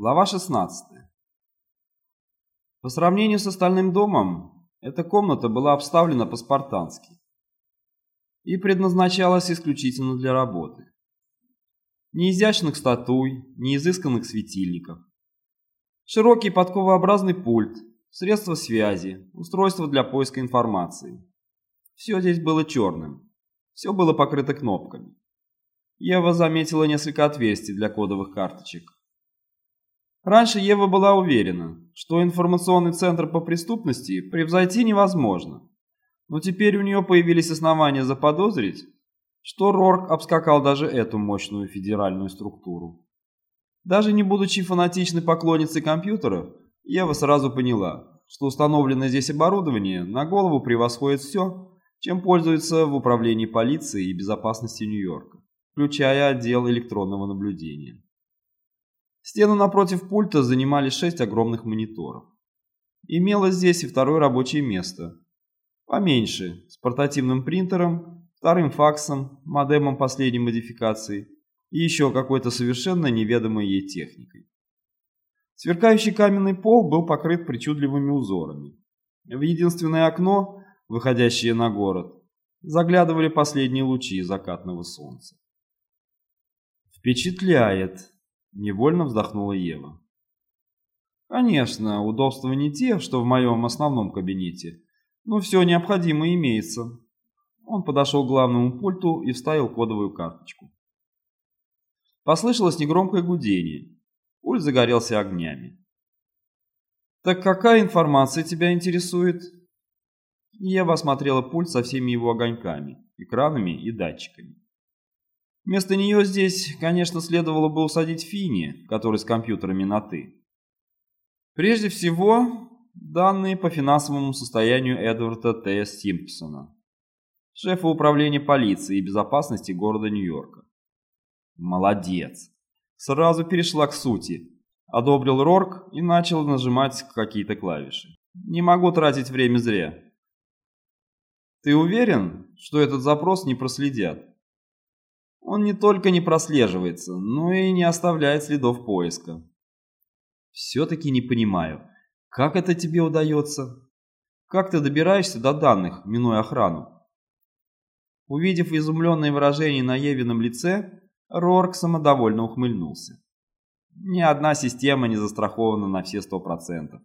Глава 16. По сравнению с остальным домом, эта комната была обставлена по-спартански и предназначалась исключительно для работы. Ни изящных статуй, ни изысканных светильников. Широкий подковообразный пульт, средства связи, устройство для поиска информации. Все здесь было черным. Все было покрыто кнопками. Ева заметила несколько отверстий для кодовых карточек. Раньше Ева была уверена, что информационный центр по преступности превзойти невозможно. Но теперь у нее появились основания заподозрить, что Рорк обскакал даже эту мощную федеральную структуру. Даже не будучи фанатичной поклонницей компьютеров, Ева сразу поняла, что установленное здесь оборудование на голову превосходит все, чем пользуются в управлении полиции и безопасности Нью-Йорка, включая отдел электронного наблюдения. Стену напротив пульта занимали шесть огромных мониторов. Имелось здесь и второе рабочее место. Поменьше, с портативным принтером, вторым факсом, модемом последней модификации и еще какой-то совершенно неведомой ей техникой. Сверкающий каменный пол был покрыт причудливыми узорами. В единственное окно, выходящее на город, заглядывали последние лучи закатного солнца. «Впечатляет!» Невольно вздохнула Ева. Конечно, удобства не те, что в моем основном кабинете, но все необходимое имеется. Он подошел к главному пульту и вставил кодовую карточку. Послышалось негромкое гудение. Пульт загорелся огнями. «Так какая информация тебя интересует?» Ева осмотрела пульт со всеми его огоньками, экранами и датчиками. Вместо нее здесь, конечно, следовало бы усадить Фини, который с компьютерами на «ты». Прежде всего, данные по финансовому состоянию Эдварда Т. Симпсона, шефа управления полиции и безопасности города Нью-Йорка. Молодец. Сразу перешла к сути. Одобрил Рорк и начал нажимать какие-то клавиши. Не могу тратить время зря. Ты уверен, что этот запрос не проследят? Он не только не прослеживается, но и не оставляет следов поиска. Все-таки не понимаю, как это тебе удается? Как ты добираешься до данных, минуя охрану? Увидев изумленное выражение на Евином лице, Рорк самодовольно ухмыльнулся. Ни одна система не застрахована на все сто процентов.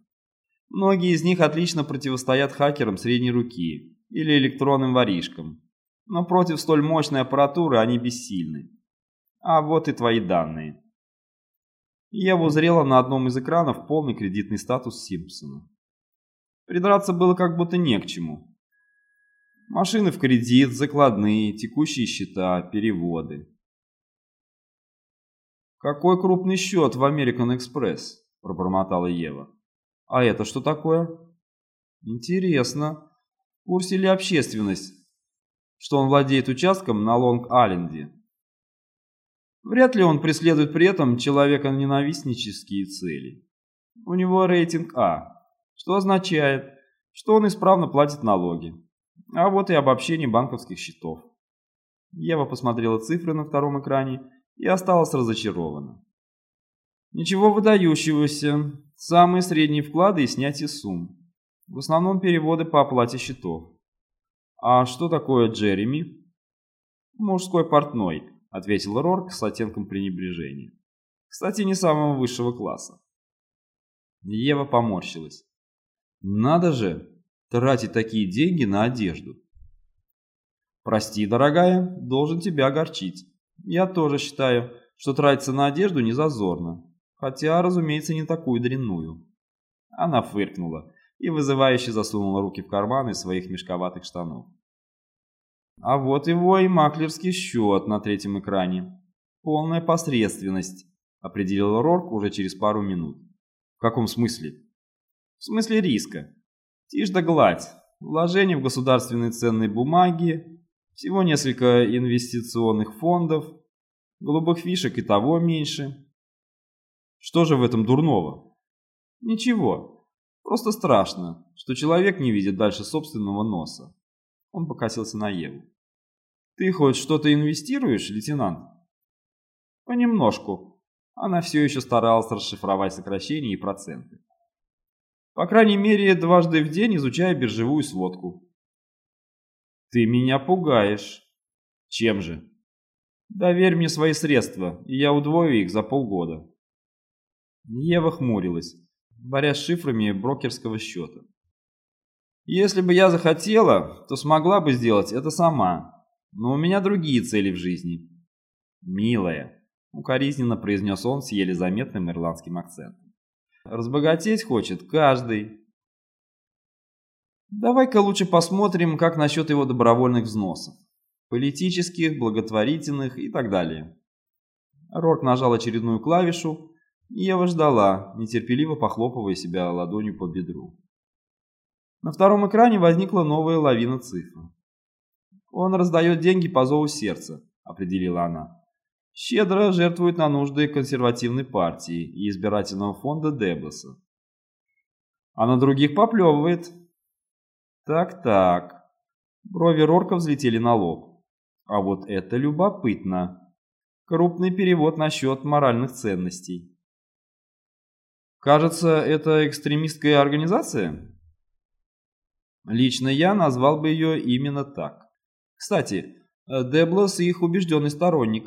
Многие из них отлично противостоят хакерам средней руки или электронным воришкам, но против столь мощной аппаратуры они бессильны. А вот и твои данные. Я узрела на одном из экранов полный кредитный статус Симпсона. Придраться было как будто не к чему. Машины в кредит, закладные, текущие счета, переводы. «Какой крупный счет в American Express?» – пробормотала Ева. «А это что такое?» «Интересно. В курсе ли общественность, что он владеет участком на Лонг-Айленде. Вряд ли он преследует при этом человека-ненавистнические цели. У него рейтинг А, что означает, что он исправно платит налоги. А вот и обобщение банковских счетов. Ева посмотрела цифры на втором экране и осталась разочарована. Ничего выдающегося. Самые средние вклады и снятие сумм. В основном переводы по оплате счетов. «А что такое Джереми?» «Мужской портной», — ответил Рорк с оттенком пренебрежения. «Кстати, не самого высшего класса». Ева поморщилась. «Надо же тратить такие деньги на одежду». «Прости, дорогая, должен тебя огорчить. Я тоже считаю, что тратиться на одежду не зазорно, хотя, разумеется, не такую дрянную». Она фыркнула и вызывающе засунула руки в карманы своих мешковатых штанов. А вот его и маклерский счет на третьем экране. Полная посредственность, определил Рорк уже через пару минут. В каком смысле? В смысле риска. Тишь да гладь. Вложения в государственные ценные бумаги, всего несколько инвестиционных фондов, голубых фишек и того меньше. Что же в этом дурного? Ничего. Просто страшно, что человек не видит дальше собственного носа. Он покосился на Еву. «Ты хоть что-то инвестируешь, лейтенант?» «Понемножку. она все еще старалась расшифровать сокращения и проценты. По крайней мере, дважды в день изучая биржевую сводку. Ты меня пугаешь. Чем же? Доверь мне свои средства, и я удвою их за полгода. Ева хмурилась, борясь с шифрами брокерского счета. Если бы я захотела, то смогла бы сделать это сама, но у меня другие цели в жизни. Милая, укоризненно произнес он с еле заметным ирландским акцентом. Разбогатеть хочет каждый. Давай-ка лучше посмотрим, как насчет его добровольных взносов. Политических, благотворительных и так далее. Рорк нажал очередную клавишу, Ева ждала, нетерпеливо похлопывая себя ладонью по бедру. На втором экране возникла новая лавина цифр. «Он раздает деньги по зову сердца», — определила она щедро жертвует на нужды консервативной партии и избирательного фонда Деблоса. А на других поплевывает. Так-так. Брови Рорка взлетели на лоб. А вот это любопытно. Крупный перевод на счет моральных ценностей. Кажется, это экстремистская организация? Лично я назвал бы ее именно так. Кстати, Деблос их убежденный сторонник.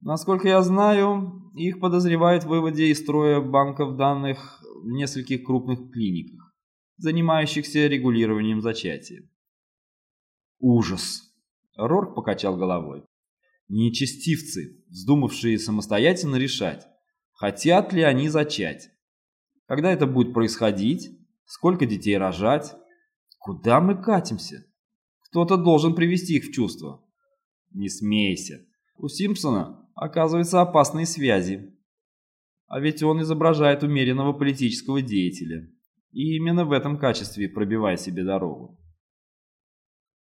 Насколько я знаю, их подозревают в выводе из строя банков данных в нескольких крупных клиниках, занимающихся регулированием зачатия. Ужас. Рорк покачал головой. Нечестивцы, вздумавшие самостоятельно решать, хотят ли они зачать. Когда это будет происходить? Сколько детей рожать? Куда мы катимся? Кто-то должен привести их в чувство. Не смейся. У Симпсона оказывается опасные связи. А ведь он изображает умеренного политического деятеля. И именно в этом качестве пробивая себе дорогу.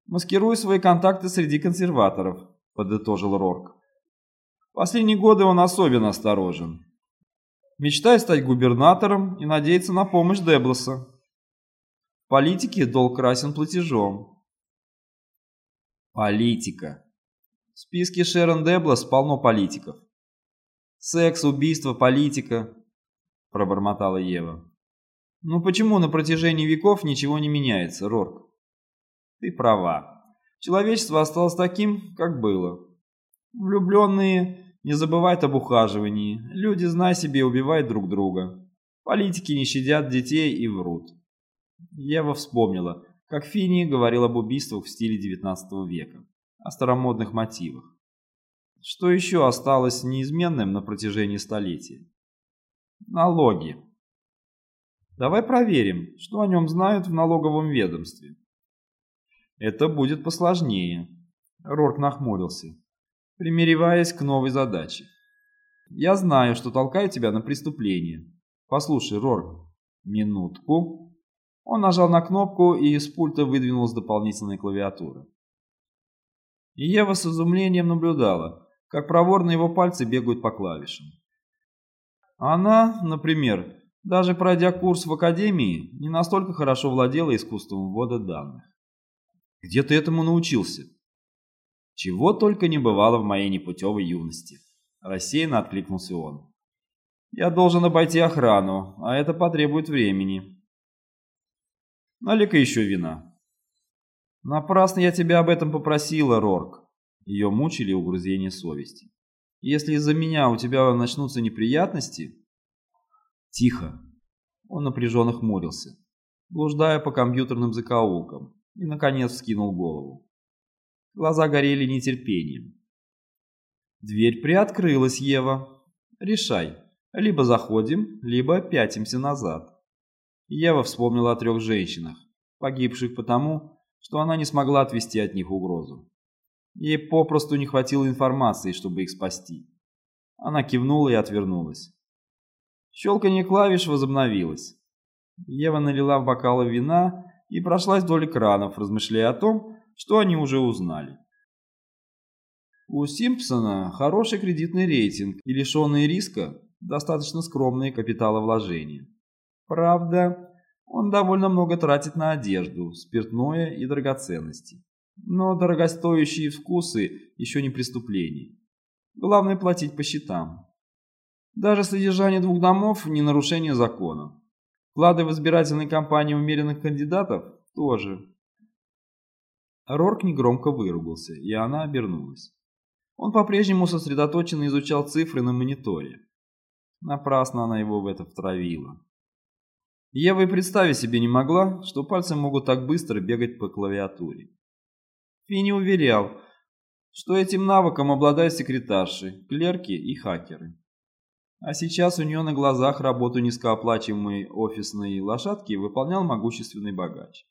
«Маскируя свои контакты среди консерваторов», – подытожил Рорк. «Последние годы он особенно осторожен. Мечтает стать губернатором и надеется на помощь Деблоса. В политике долг красен платежом». «Политика», в списке Шерон Деблас полно политиков. Секс, убийство, политика, пробормотала Ева. Ну почему на протяжении веков ничего не меняется, Рорк? Ты права. Человечество осталось таким, как было. Влюбленные не забывают об ухаживании. Люди, знай себе, убивают друг друга. Политики не щадят детей и врут. Ева вспомнила, как Финни говорил об убийствах в стиле XIX века о старомодных мотивах. Что еще осталось неизменным на протяжении столетий? Налоги. Давай проверим, что о нем знают в налоговом ведомстве. Это будет посложнее. Рорк нахмурился, примиреваясь к новой задаче. Я знаю, что толкаю тебя на преступление. Послушай, Рорк, минутку. Он нажал на кнопку, и из пульта выдвинулась дополнительная клавиатура. И Ева с изумлением наблюдала, как проворно его пальцы бегают по клавишам. Она, например, даже пройдя курс в академии, не настолько хорошо владела искусством ввода данных. Где ты этому научился? Чего только не бывало в моей непутевой юности. Рассеянно откликнулся он. Я должен обойти охрану, а это потребует времени. Налей-ка еще вина. Напрасно я тебя об этом попросила, Рорк. Ее мучили угрызения совести. Если из-за меня у тебя начнутся неприятности... Тихо. Он напряженно хмурился, блуждая по компьютерным закоулкам, и, наконец, вскинул голову. Глаза горели нетерпением. Дверь приоткрылась, Ева. Решай. Либо заходим, либо пятимся назад. Ева вспомнила о трех женщинах, погибших потому, что она не смогла отвести от них угрозу. Ей попросту не хватило информации, чтобы их спасти. Она кивнула и отвернулась. Щелканье клавиш возобновилось. Ева налила в бокалы вина и прошлась вдоль экранов, размышляя о том, что они уже узнали. У Симпсона хороший кредитный рейтинг и лишенные риска достаточно скромные капиталовложения. Правда, он довольно много тратит на одежду, спиртное и драгоценности. Но дорогостоящие вкусы еще не преступление. Главное платить по счетам. Даже содержание двух домов – не нарушение закона. Вклады в избирательной кампании умеренных кандидатов – тоже. Рорк негромко выругался, и она обернулась. Он по-прежнему сосредоточенно изучал цифры на мониторе. Напрасно она его в это втравила. Ева и представить себе не могла, что пальцы могут так быстро бегать по клавиатуре. Финни уверял, что этим навыком обладают секретарши, клерки и хакеры. А сейчас у нее на глазах работу низкооплачиваемой офисной лошадки выполнял могущественный богач.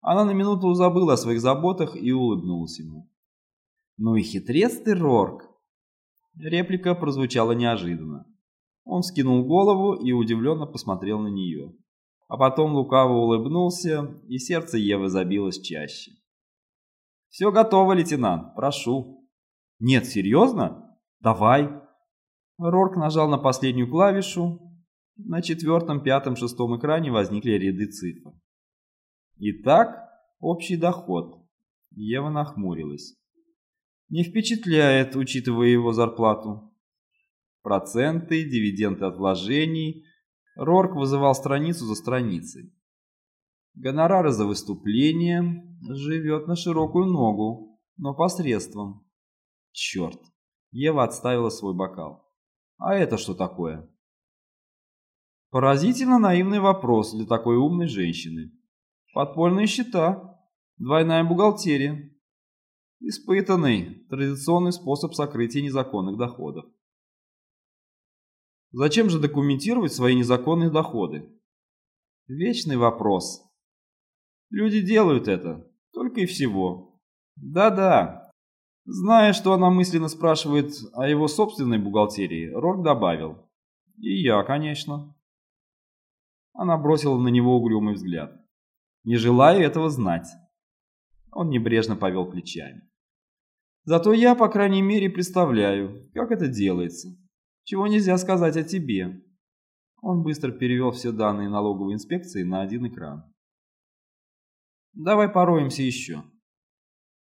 Она на минуту забыла о своих заботах и улыбнулась ему. «Ну и хитрец ты, Рорк!» Реплика прозвучала неожиданно. Он скинул голову и удивленно посмотрел на нее. А потом лукаво улыбнулся, и сердце Евы забилось чаще. «Все готово, лейтенант, прошу». «Нет, серьезно? Давай». Рорк нажал на последнюю клавишу. На четвертом, пятом, шестом экране возникли ряды цифр. Итак, общий доход. Ева нахмурилась. Не впечатляет, учитывая его зарплату. Проценты, дивиденды от вложений. Рорк вызывал страницу за страницей. Гонорары за выступление. Живет на широкую ногу, но посредством. Черт. Ева отставила свой бокал. А это что такое? Поразительно наивный вопрос для такой умной женщины. Подпольные счета, двойная бухгалтерия. Испытанный, традиционный способ сокрытия незаконных доходов. Зачем же документировать свои незаконные доходы? Вечный вопрос. Люди делают это, только и всего. Да-да. Зная, что она мысленно спрашивает о его собственной бухгалтерии, Рок добавил. И я, конечно. Она бросила на него угрюмый взгляд. Не желаю этого знать. Он небрежно повел плечами. Зато я, по крайней мере, представляю, как это делается. Чего нельзя сказать о тебе. Он быстро перевел все данные налоговой инспекции на один экран. Давай пороемся еще.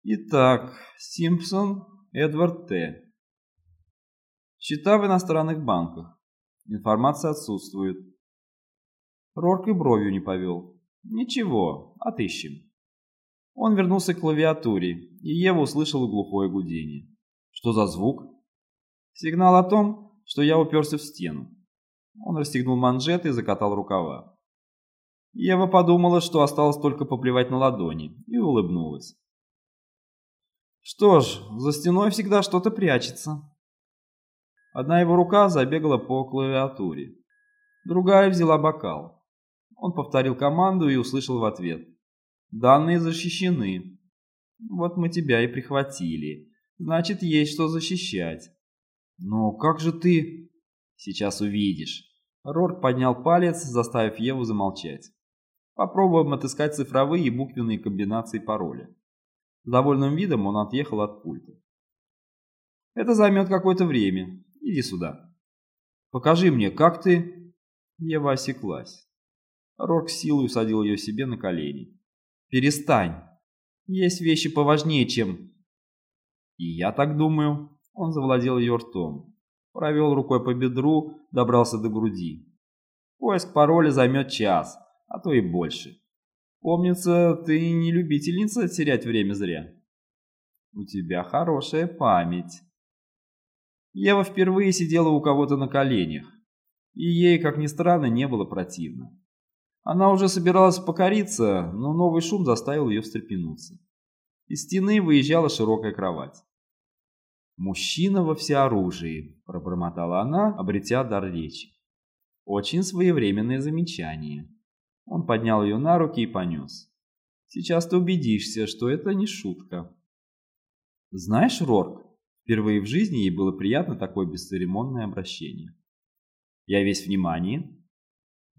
Итак, Симпсон Эдвард Т. Счета в иностранных банках. Информация отсутствует. Рорк и бровью не повел. Ничего, отыщем. Он вернулся к клавиатуре, и Ева услышала глухое гудение. Что за звук? Сигнал о том, что я уперся в стену. Он расстегнул манжеты и закатал рукава. Ева подумала, что осталось только поплевать на ладони, и улыбнулась. Что ж, за стеной всегда что-то прячется. Одна его рука забегала по клавиатуре, другая взяла бокал. Он повторил команду и услышал в ответ. «Данные защищены. Вот мы тебя и прихватили. Значит, есть что защищать». «Но как же ты...» «Сейчас увидишь». Рорк поднял палец, заставив Еву замолчать. Попробуем отыскать цифровые и буквенные комбинации пароля. С довольным видом он отъехал от пульта. «Это займет какое-то время. Иди сюда». «Покажи мне, как ты...» Ева осеклась. Рорк силой усадил ее себе на колени. «Перестань. Есть вещи поважнее, чем...» «И я так думаю». Он завладел ее ртом. Провел рукой по бедру, добрался до груди. Поиск пароля займет час, а то и больше. Помнится, ты не любительница терять время зря. У тебя хорошая память. Ева впервые сидела у кого-то на коленях, и ей, как ни странно, не было противно. Она уже собиралась покориться, но новый шум заставил ее встрепенуться. Из стены выезжала широкая кровать. «Мужчина во всеоружии», – пробормотала она, обретя дар речи. Очень своевременное замечание. Он поднял ее на руки и понес. «Сейчас ты убедишься, что это не шутка». «Знаешь, Рорк, впервые в жизни ей было приятно такое бесцеремонное обращение». «Я весь внимание»,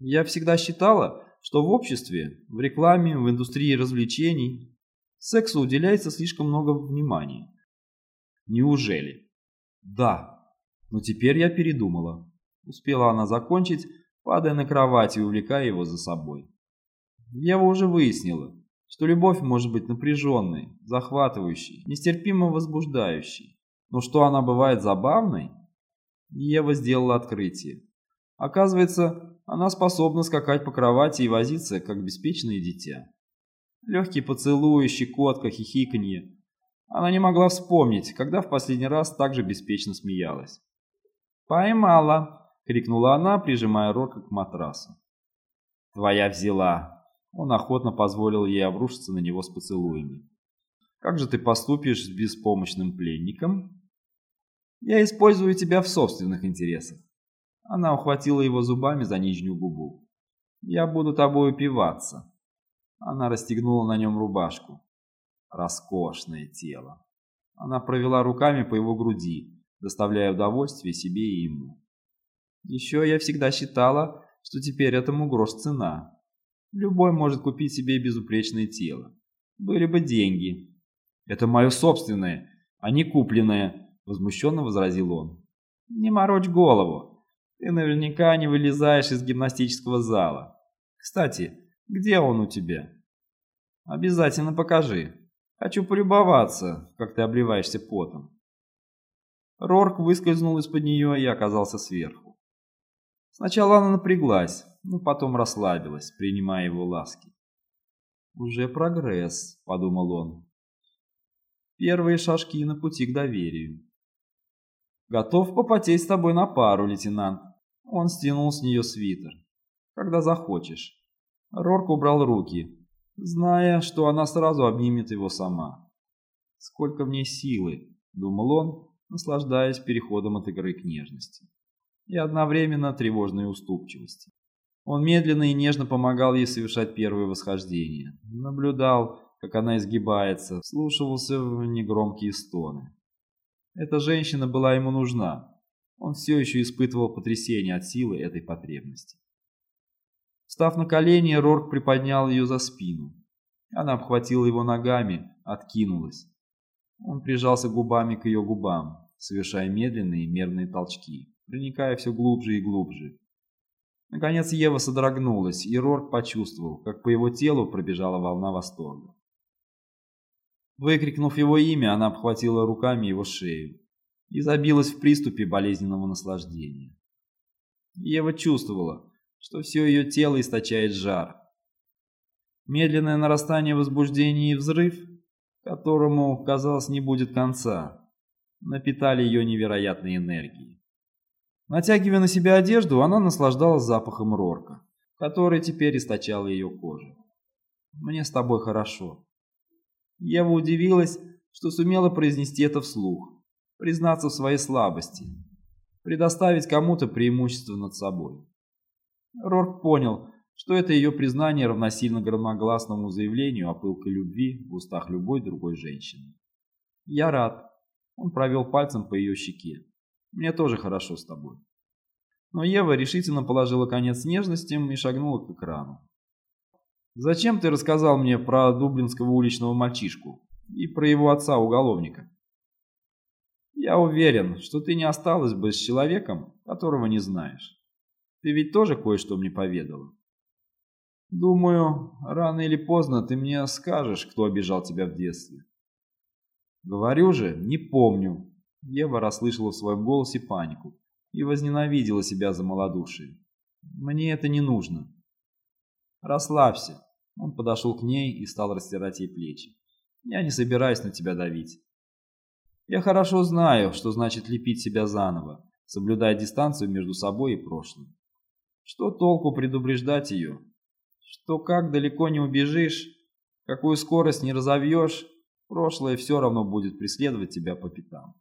я всегда считала, что в обществе, в рекламе, в индустрии развлечений сексу уделяется слишком много внимания. Неужели? Да, но теперь я передумала. Успела она закончить, падая на кровать и увлекая его за собой. Я уже выяснила, что любовь может быть напряженной, захватывающей, нестерпимо возбуждающей. Но что она бывает забавной? Ева сделала открытие. Оказывается, она способна скакать по кровати и возиться, как беспечное дитя. Легкие поцелуи, щекотка, хихиканье. Она не могла вспомнить, когда в последний раз так же беспечно смеялась. «Поймала!» — крикнула она, прижимая Рорка к матрасу. «Твоя взяла!» Он охотно позволил ей обрушиться на него с поцелуями. «Как же ты поступишь с беспомощным пленником?» «Я использую тебя в собственных интересах». Она ухватила его зубами за нижнюю губу. «Я буду тобой упиваться». Она расстегнула на нем рубашку. Роскошное тело. Она провела руками по его груди, доставляя удовольствие себе и ему. Еще я всегда считала, что теперь этому грош цена. Любой может купить себе безупречное тело. Были бы деньги. Это мое собственное, а не купленное, возмущенно возразил он. Не морочь голову. Ты наверняка не вылезаешь из гимнастического зала. Кстати, где он у тебя? Обязательно покажи. Хочу полюбоваться, как ты обливаешься потом. Рорк выскользнул из-под нее и оказался сверху. Сначала она напряглась, но потом расслабилась, принимая его ласки. «Уже прогресс», — подумал он. «Первые шажки на пути к доверию». «Готов попотеть с тобой на пару, лейтенант». Он стянул с нее свитер. «Когда захочешь». Рорк убрал руки, зная, что она сразу обнимет его сама. «Сколько в ней силы», — думал он, наслаждаясь переходом от игры к нежности и одновременно тревожной уступчивости. Он медленно и нежно помогал ей совершать первые восхождения, наблюдал, как она изгибается, слушался в негромкие стоны. Эта женщина была ему нужна. Он все еще испытывал потрясение от силы этой потребности. Став на колени, Рорк приподнял ее за спину. Она обхватила его ногами, откинулась. Он прижался губами к ее губам, совершая медленные мерные толчки проникая все глубже и глубже. Наконец Ева содрогнулась, и Рорк почувствовал, как по его телу пробежала волна восторга. Выкрикнув его имя, она обхватила руками его шею и забилась в приступе болезненного наслаждения. Ева чувствовала, что все ее тело источает жар. Медленное нарастание возбуждения и взрыв, которому, казалось, не будет конца, напитали ее невероятной энергией. Натягивая на себя одежду, она наслаждалась запахом Рорка, который теперь источал ее кожу. «Мне с тобой хорошо». Ева удивилась, что сумела произнести это вслух, признаться в своей слабости, предоставить кому-то преимущество над собой. Рорк понял, что это ее признание равносильно громогласному заявлению о пылкой любви в устах любой другой женщины. «Я рад». Он провел пальцем по ее щеке. Мне тоже хорошо с тобой. Но Ева решительно положила конец нежностям и шагнула к экрану. «Зачем ты рассказал мне про дублинского уличного мальчишку и про его отца-уголовника?» «Я уверен, что ты не осталась бы с человеком, которого не знаешь. Ты ведь тоже кое-что мне поведала?» «Думаю, рано или поздно ты мне скажешь, кто обижал тебя в детстве». «Говорю же, не помню», Ева расслышала в своем голосе панику и возненавидела себя за малодушие. «Мне это не нужно». «Расслабься». Он подошел к ней и стал растирать ей плечи. «Я не собираюсь на тебя давить. Я хорошо знаю, что значит лепить себя заново, соблюдая дистанцию между собой и прошлым. Что толку предупреждать ее? Что как далеко не убежишь, какую скорость не разовьешь, прошлое все равно будет преследовать тебя по пятам.